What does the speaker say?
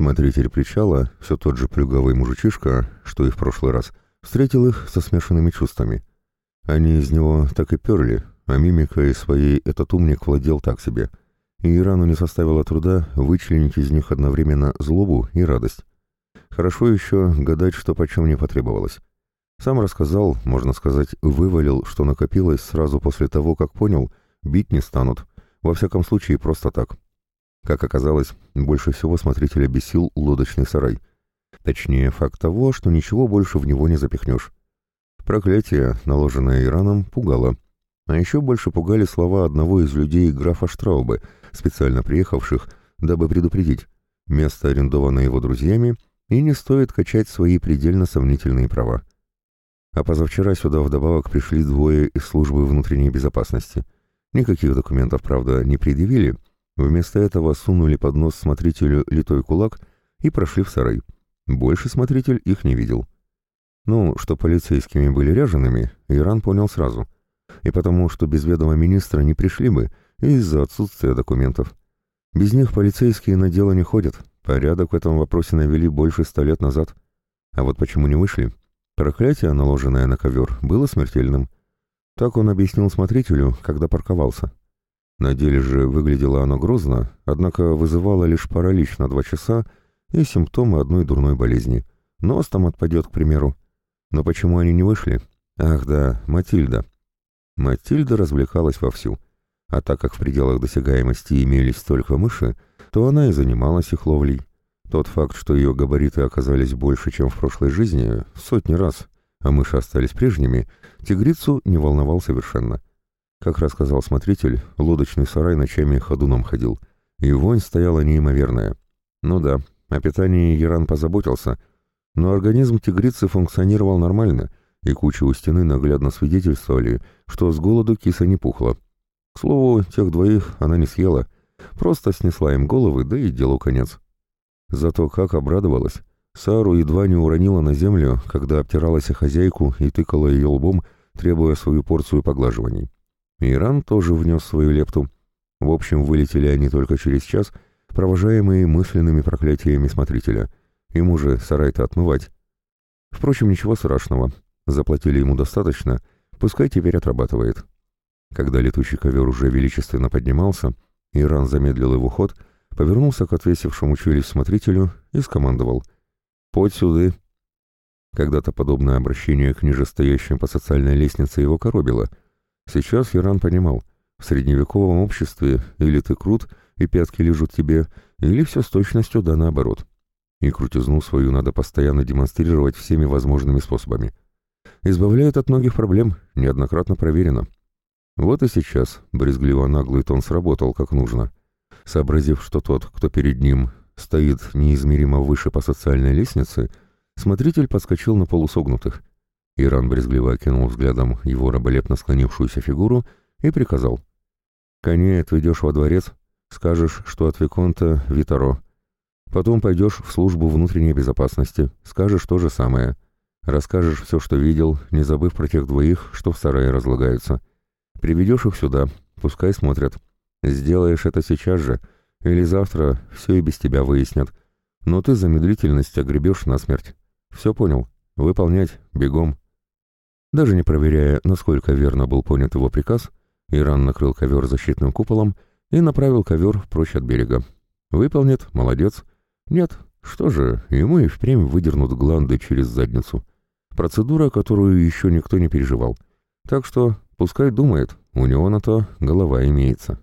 Смотритель причала, все тот же плюговый мужичишка, что и в прошлый раз, встретил их со смешанными чувствами. Они из него так и перли, а мимикой своей этот умник владел так себе. И Ирану не составило труда вычленить из них одновременно злобу и радость. Хорошо еще гадать, что почем не потребовалось. Сам рассказал, можно сказать, вывалил, что накопилось сразу после того, как понял, бить не станут. Во всяком случае, просто так. Как оказалось, больше всего смотрителя бесил лодочный сарай. Точнее, факт того, что ничего больше в него не запихнешь. Проклятие, наложенное Ираном, пугало. А еще больше пугали слова одного из людей графа Штраубы, специально приехавших, дабы предупредить. Место арендовано его друзьями, и не стоит качать свои предельно сомнительные права. А позавчера сюда вдобавок пришли двое из службы внутренней безопасности. Никаких документов, правда, не предъявили, Вместо этого сунули под нос смотрителю литой кулак и прошли в сарай. Больше смотритель их не видел. Ну, что полицейскими были ряжеными, Иран понял сразу. И потому, что без ведома министра не пришли бы, из-за отсутствия документов. Без них полицейские на дело не ходят. Порядок в этом вопросе навели больше ста лет назад. А вот почему не вышли? Проклятие, наложенное на ковер, было смертельным. Так он объяснил смотрителю, когда парковался. На деле же выглядело оно грозно, однако вызывало лишь паралич на два часа и симптомы одной дурной болезни. Нос там отпадет, к примеру. Но почему они не вышли? Ах да, Матильда. Матильда развлекалась вовсю. А так как в пределах досягаемости имелись только мыши, то она и занималась их ловлей. Тот факт, что ее габариты оказались больше, чем в прошлой жизни, сотни раз, а мыши остались прежними, тигрицу не волновал совершенно. Как рассказал смотритель, лодочный сарай ночами ходуном ходил, и вонь стояла неимоверная. Ну да, о питании Яран позаботился, но организм тигрицы функционировал нормально, и куча у стены наглядно свидетельствовали, что с голоду киса не пухла. К слову, тех двоих она не съела, просто снесла им головы, да и делу конец. Зато как обрадовалась. Сару едва не уронила на землю, когда обтиралась о хозяйку и тыкала ее лбом, требуя свою порцию поглаживаний. Иран тоже внес свою лепту. В общем, вылетели они только через час, провожаемые мысленными проклятиями смотрителя. Ему же сарай-то отмывать. Впрочем, ничего страшного. Заплатили ему достаточно, пускай теперь отрабатывает. Когда летучий ковер уже величественно поднимался, Иран замедлил его ход, повернулся к отвесившему челюсть смотрителю и скомандовал «Подь сюды!». Когда-то подобное обращение к нижестоящим по социальной лестнице его коробило — Сейчас Иран понимал, в средневековом обществе или ты крут, и пятки лежат тебе, или все с точностью да наоборот. И крутизну свою надо постоянно демонстрировать всеми возможными способами. Избавляет от многих проблем, неоднократно проверено. Вот и сейчас брезгливо наглый тон сработал как нужно. Сообразив, что тот, кто перед ним, стоит неизмеримо выше по социальной лестнице, смотритель подскочил на полусогнутых. Иран брезгливо окинул взглядом его раболепно склонившуюся фигуру и приказал. «Коней отведешь во дворец, скажешь, что от Виконта Витаро. Потом пойдешь в службу внутренней безопасности, скажешь то же самое. Расскажешь все, что видел, не забыв про тех двоих, что в сарае разлагаются. Приведешь их сюда, пускай смотрят. Сделаешь это сейчас же, или завтра все и без тебя выяснят. Но ты за медлительность огребешь насмерть. Все понял? Выполнять, бегом». Даже не проверяя, насколько верно был понят его приказ, Иран накрыл ковер защитным куполом и направил ковер прочь от берега. Выполнит, молодец. Нет, что же, ему и впрямь выдернут гланды через задницу. Процедура, которую еще никто не переживал. Так что пускай думает, у него на то голова имеется.